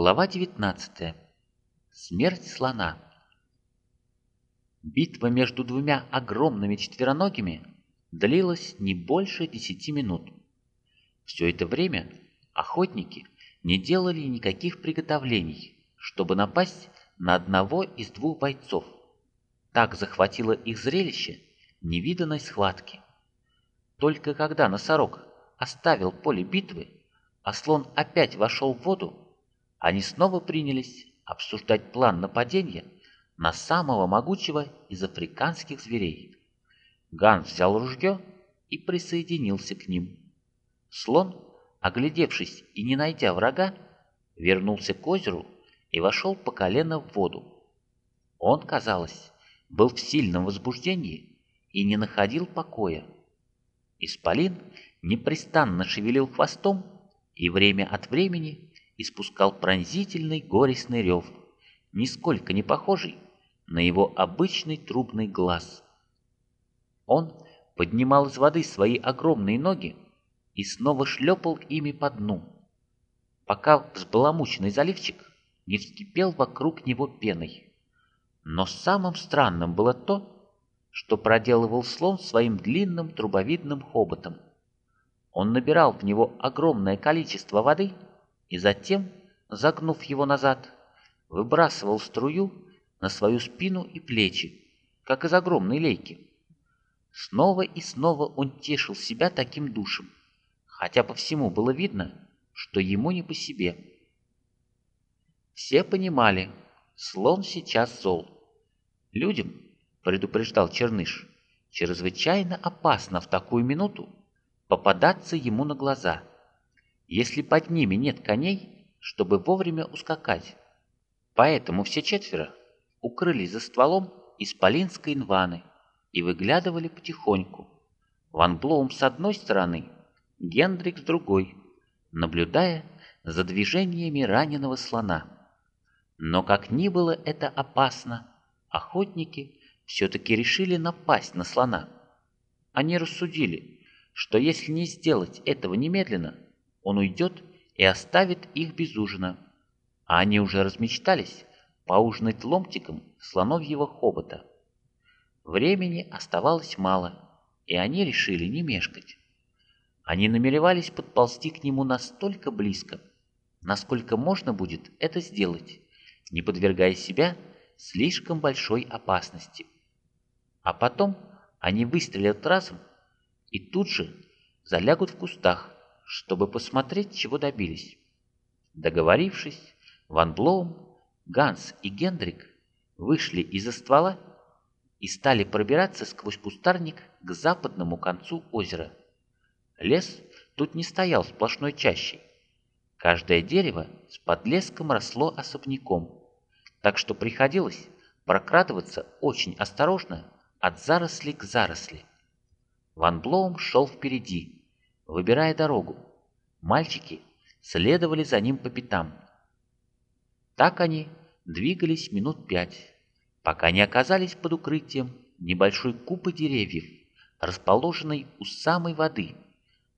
Глава 19. Смерть слона. Битва между двумя огромными четвероногими длилась не больше десяти минут. Все это время охотники не делали никаких приготовлений, чтобы напасть на одного из двух бойцов. Так захватило их зрелище невиданной схватки. Только когда носорог оставил поле битвы, а слон опять вошел в воду, они снова принялись обсуждать план нападения на самого могучего из африканских зверей. Ганс взял ружье и присоединился к ним. Слон, оглядевшись и не найдя врага, вернулся к озеру и вошел по колено в воду. Он, казалось, был в сильном возбуждении и не находил покоя. Исполин непрестанно шевелил хвостом и время от времени испускал пронзительный горестный рев, нисколько не похожий на его обычный трубный глаз. Он поднимал из воды свои огромные ноги и снова шлепал ими по дну, пока взбаламученный заливчик не вскипел вокруг него пеной. Но самым странным было то, что проделывал слон своим длинным трубовидным хоботом. Он набирал в него огромное количество воды — и затем, загнув его назад, выбрасывал струю на свою спину и плечи, как из огромной лейки. Снова и снова он тешил себя таким душем, хотя по всему было видно, что ему не по себе. Все понимали, слон сейчас зол. Людям, предупреждал Черныш, чрезвычайно опасно в такую минуту попадаться ему на глаза – если под ними нет коней, чтобы вовремя ускакать. Поэтому все четверо укрылись за стволом исполинской инваны и выглядывали потихоньку. Ван Блоум с одной стороны, Гендрик с другой, наблюдая за движениями раненого слона. Но как ни было это опасно, охотники все-таки решили напасть на слона. Они рассудили, что если не сделать этого немедленно, он уйдет и оставит их без ужина. А они уже размечтались поужинать ломтиком слоновьего хобота. Времени оставалось мало, и они решили не мешкать. Они намеревались подползти к нему настолько близко, насколько можно будет это сделать, не подвергая себя слишком большой опасности. А потом они выстрелят разом и тут же залягут в кустах, чтобы посмотреть, чего добились. Договорившись, Ван Блоум, Ганс и Гендрик вышли из-за ствола и стали пробираться сквозь кустарник к западному концу озера. Лес тут не стоял сплошной чащей. Каждое дерево с подлеском росло особняком, так что приходилось прокрадываться очень осторожно от заросли к заросли. Ван Блоум шел впереди, выбирая дорогу. Мальчики следовали за ним по пятам. Так они двигались минут пять, пока не оказались под укрытием небольшой купы деревьев, расположенной у самой воды,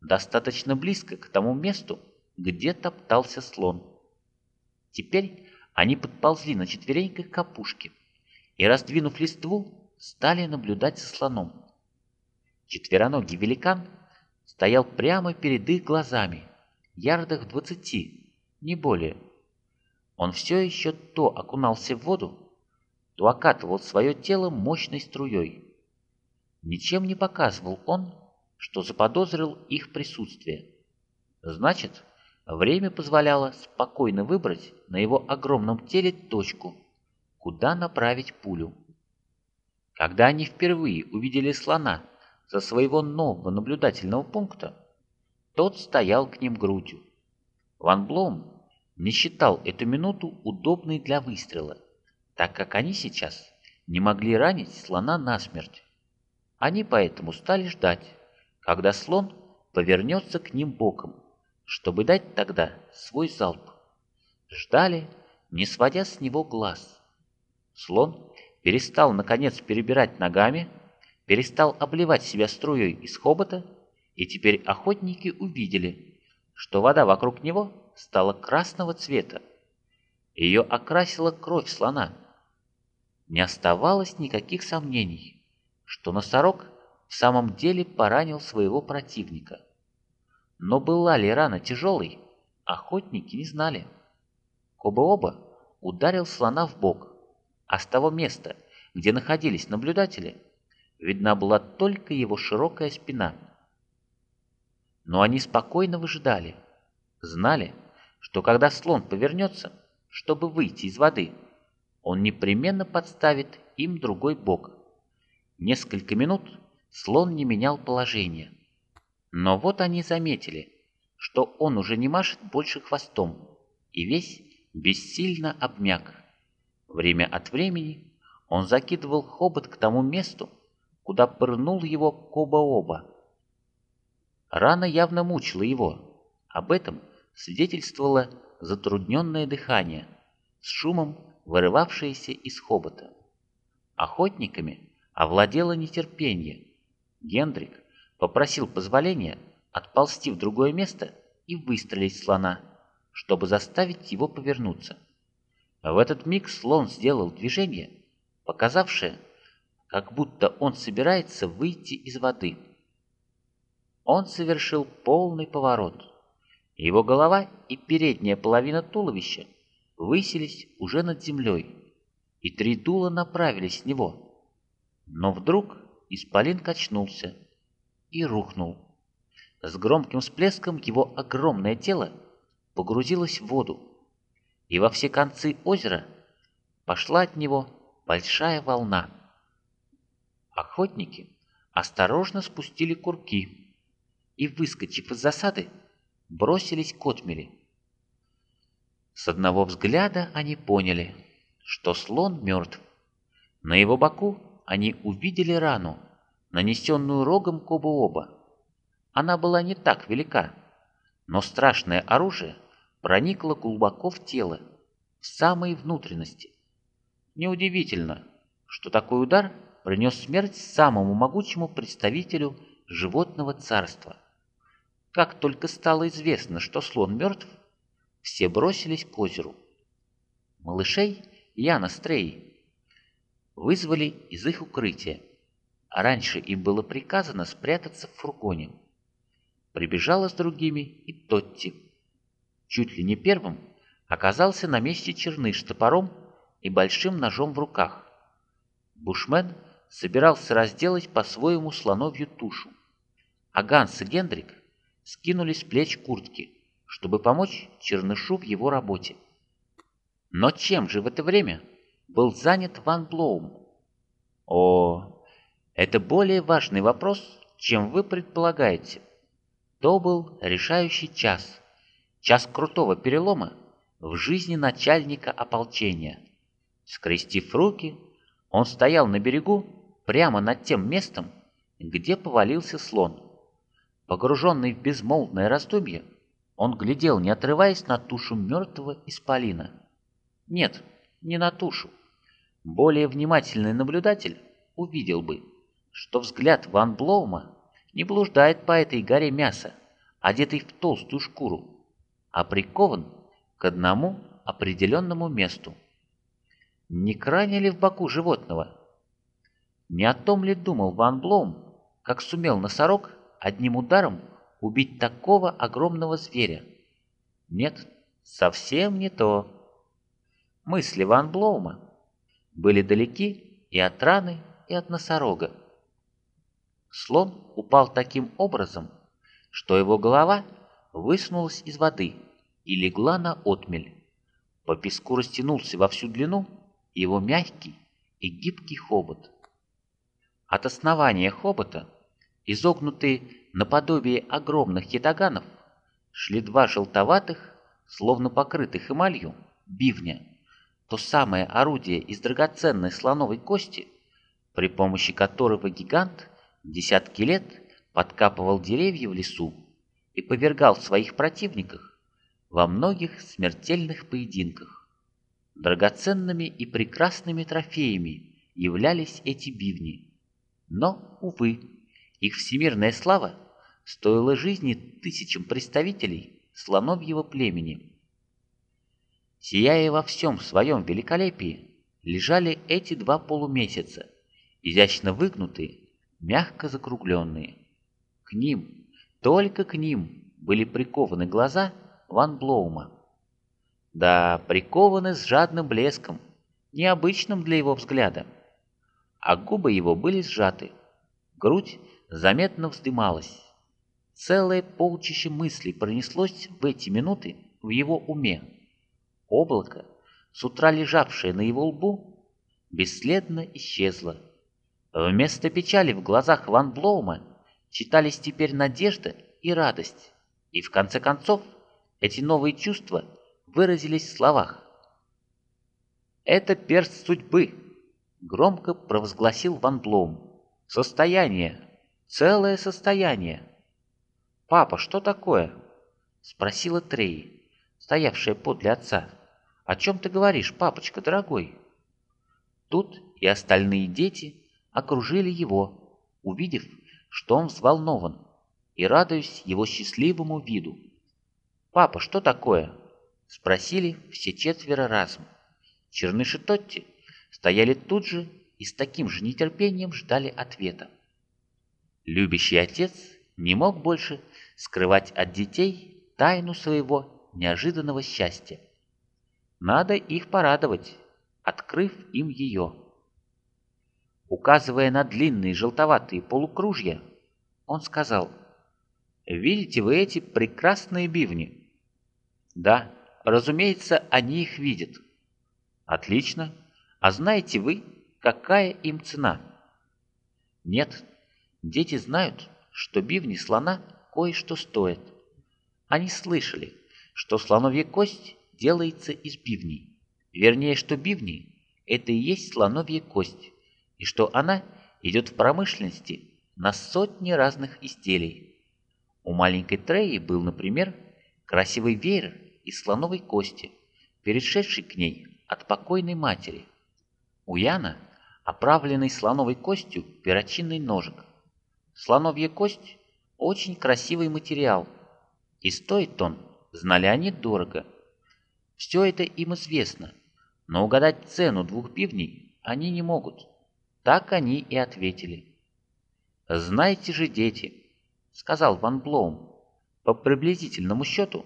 достаточно близко к тому месту, где топтался слон. Теперь они подползли на четвереньках к опушке и, раздвинув листву, стали наблюдать за слоном. Четвероногий великан стоял прямо перед их глазами, ярдах двадцати, не более. Он все еще то окунался в воду, то окатывал свое тело мощной струей. Ничем не показывал он, что заподозрил их присутствие. Значит, время позволяло спокойно выбрать на его огромном теле точку, куда направить пулю. Когда они впервые увидели слона со своего нового наблюдательного пункта, тот стоял к ним грудью. Ван Блом не считал эту минуту удобной для выстрела, так как они сейчас не могли ранить слона насмерть. Они поэтому стали ждать, когда слон повернется к ним боком, чтобы дать тогда свой залп. Ждали, не сводя с него глаз. Слон перестал наконец перебирать ногами, перестал обливать себя струей из хобота, и теперь охотники увидели, что вода вокруг него стала красного цвета. ее окрасила кровь слона. Не оставалось никаких сомнений, что носорог в самом деле поранил своего противника. Но была ли рана тяжелой, охотники не знали. Коба-оба ударил слона в бок, а с того места, где находились наблюдатели, видна была только его широкая спина. Но они спокойно выжидали, знали, что когда слон повернется, чтобы выйти из воды, он непременно подставит им другой бок. Несколько минут слон не менял положение. Но вот они заметили, что он уже не машет больше хвостом, и весь бессильно обмяк. Время от времени он закидывал хобот к тому месту, куда пырнул его Коба-Оба. Рана явно мучила его. Об этом свидетельствовало затрудненное дыхание, с шумом вырывавшееся из хобота. Охотниками овладело нетерпение. Гендрик попросил позволения отползти в другое место и выстрелить слона, чтобы заставить его повернуться. В этот миг слон сделал движение, показавшее, как будто он собирается выйти из воды. Он совершил полный поворот. Его голова и передняя половина туловища высились уже над землей, и три дула направились с него. Но вдруг исполин качнулся и рухнул. С громким всплеском его огромное тело погрузилось в воду, и во все концы озера пошла от него большая волна. Охотники осторожно спустили курки и, выскочив из засады, бросились к отмели. С одного взгляда они поняли, что слон мертв. На его боку они увидели рану, нанесенную рогом Кобуоба. Она была не так велика, но страшное оружие проникло глубоко в тело, в самые внутренности. Неудивительно, что такой удар принес смерть самому могучему представителю животного царства. Как только стало известно, что слон мертв, все бросились к озеру. Малышей Яна Стрей вызвали из их укрытия, а раньше им было приказано спрятаться в фургоне. Прибежала с другими и Тотти. Чуть ли не первым оказался на месте черныш с топором и большим ножом в руках. Бушмен собирался разделать по-своему слоновью тушу, а Ганс и Гендрик скинули с плеч куртки, чтобы помочь Чернышу в его работе. Но чем же в это время был занят Ван Блоум? О, это более важный вопрос, чем вы предполагаете. То был решающий час, час крутого перелома в жизни начальника ополчения. Скрестив руки, он стоял на берегу прямо над тем местом, где повалился слон. Погруженный в безмолвное раздумье, он глядел, не отрываясь на тушу мертвого исполина. Нет, не на тушу. Более внимательный наблюдатель увидел бы, что взгляд Ван Блоума не блуждает по этой горе мяса, одетый в толстую шкуру, а прикован к одному определенному месту. Не крайне ли в боку животного? Не о том ли думал Ван Блоум, как сумел носорог одним ударом убить такого огромного зверя? Нет, совсем не то. Мысли Ван Блоума были далеки и от раны, и от носорога. Слон упал таким образом, что его голова высунулась из воды и легла на отмель. По песку растянулся во всю длину его мягкий и гибкий хобот. От основания хобота изогнутые наподобие огромных ятаганов, шли два желтоватых, словно покрытых эмалью, бивня, то самое орудие из драгоценной слоновой кости, при помощи которого гигант десятки лет подкапывал деревья в лесу и повергал своих противников во многих смертельных поединках. Драгоценными и прекрасными трофеями являлись эти бивни. Но, увы, их всемирная слава стоила жизни тысячам представителей слоновьего племени. сияя во всем своем великолепии, лежали эти два полумесяца, изящно выгнутые, мягко закругленные. К ним, только к ним были прикованы глаза Ван Блоума. Да, прикованы с жадным блеском, необычным для его взгляда. А губы его были сжаты, грудь заметно вздымалась. Целое полчище мыслей пронеслось в эти минуты в его уме. Облако, с утра лежавшее на его лбу, бесследно исчезло. Вместо печали в глазах Ван Блоума читались теперь надежда и радость. И в конце концов эти новые чувства выразились в словах. «Это перст судьбы», — громко провозгласил Ван Блоум. «Состояние, целое состояние». «Папа, что такое?» — спросила Трей, стоявшая подле отца. «О чем ты говоришь, папочка дорогой?» Тут и остальные дети окружили его, увидев, что он взволнован, и радуясь его счастливому виду. «Папа, что такое?» — спросили все четверо разом. Черныш и Тотти стояли тут же и с таким же нетерпением ждали ответа. Любящий отец не мог больше скрывать от детей тайну своего неожиданного счастья. Надо их порадовать, открыв им ее. Указывая на длинные желтоватые полукружья, он сказал, «Видите вы эти прекрасные бивни?» «Да, разумеется, они их видят». «Отлично. А знаете вы, какая им цена?» «Нет, дети знают, что бивни слона кое-что стоит. Они слышали, что слоновья кость делается из бивней. Вернее, что бивни – это и есть слоновья кость, и что она идет в промышленности на сотни разных изделий. У маленькой Треи был, например, красивый веер из слоновой кости, перешедший к ней от покойной матери. У Яна оправленный слоновой костью перочинный ножик. Слоновья кость очень красивый материал, и стоит он, знали они, дорого. Все это им известно, но угадать цену двух пивней они не могут. Так они и ответили. «Знаете же, дети», — сказал Ван Блоум, — «по приблизительному счету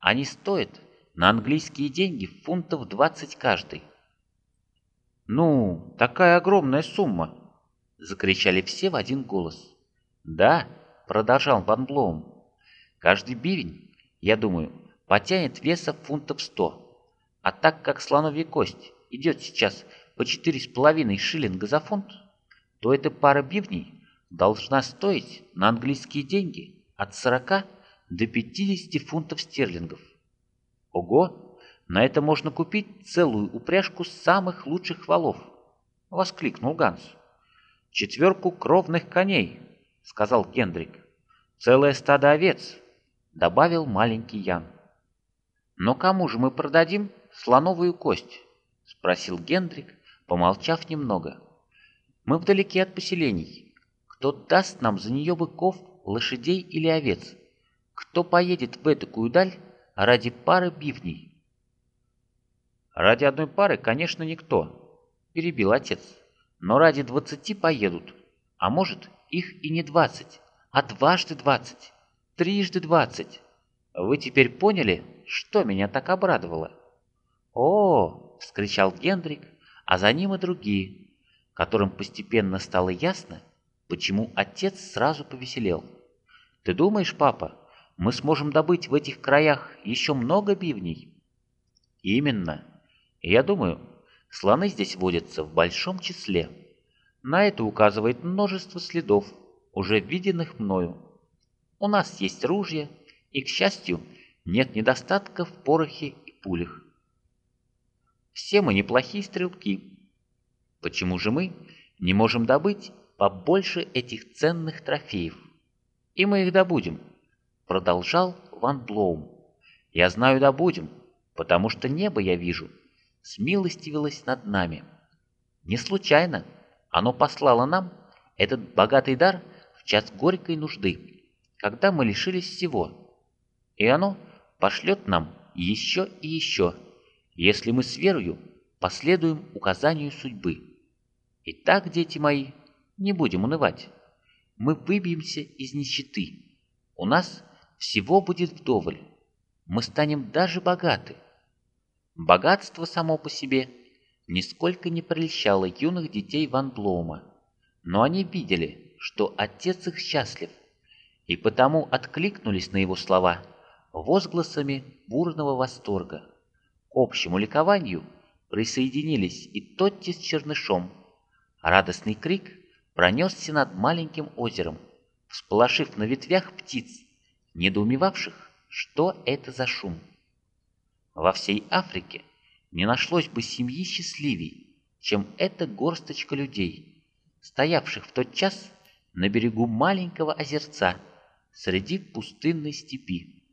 они стоят на английские деньги фунтов 20 каждый». «Ну, такая огромная сумма!» — закричали все в один голос. «Да, продолжал Ван Блоум. Каждый бивень, я думаю, потянет веса фунтов сто. А так как слоновья кость идет сейчас по четыре с половиной шиллинга за фунт, то эта пара бивней должна стоить на английские деньги от 40 до 50 фунтов стерлингов. Ого! На это можно купить целую упряжку самых лучших валов! Воскликнул Ганс. Четверку кровных коней, — сказал Гендрик. «Целое стадо овец», — добавил маленький Ян. «Но кому же мы продадим слоновую кость?» — спросил Гендрик, помолчав немного. «Мы вдалеке от поселений. Кто даст нам за нее быков, лошадей или овец? Кто поедет в этакую даль ради пары бивней?» «Ради одной пары, конечно, никто», — перебил отец. «Но ради двадцати поедут, а может, их и не двадцать, а дважды двадцать, трижды двадцать. Вы теперь поняли, что меня так обрадовало? О, вскричал Гендрик, а за ним и другие, которым постепенно стало ясно, почему отец сразу повеселел. Ты думаешь, папа, мы сможем добыть в этих краях еще много бивней? Именно. Я думаю, слоны здесь водятся в большом числе. На это указывает множество следов, уже виденных мною. У нас есть ружья, и, к счастью, нет недостатка в порохе и пулях. Все мы неплохие стрелки. Почему же мы не можем добыть побольше этих ценных трофеев? И мы их добудем, продолжал Ван Блоум. Я знаю, добудем, потому что небо я вижу, смилостивилось над нами. Не случайно оно послало нам этот богатый дар в час горькой нужды, когда мы лишились всего. И оно пошлет нам еще и еще, если мы с верою последуем указанию судьбы. Итак, дети мои, не будем унывать. Мы выбьемся из нищеты. У нас всего будет вдоволь. Мы станем даже богаты. Богатство само по себе нисколько не прельщало юных детей Ван Блоума, но они видели, что отец их счастлив, и потому откликнулись на его слова возгласами бурного восторга. К общему ликованию присоединились и Тотти с Чернышом. Радостный крик пронесся над маленьким озером, всполошив на ветвях птиц, недоумевавших, что это за шум. Во всей Африке не нашлось бы семьи счастливей, чем эта горсточка людей, стоявших в тот час на берегу маленького озерца среди пустынной степи.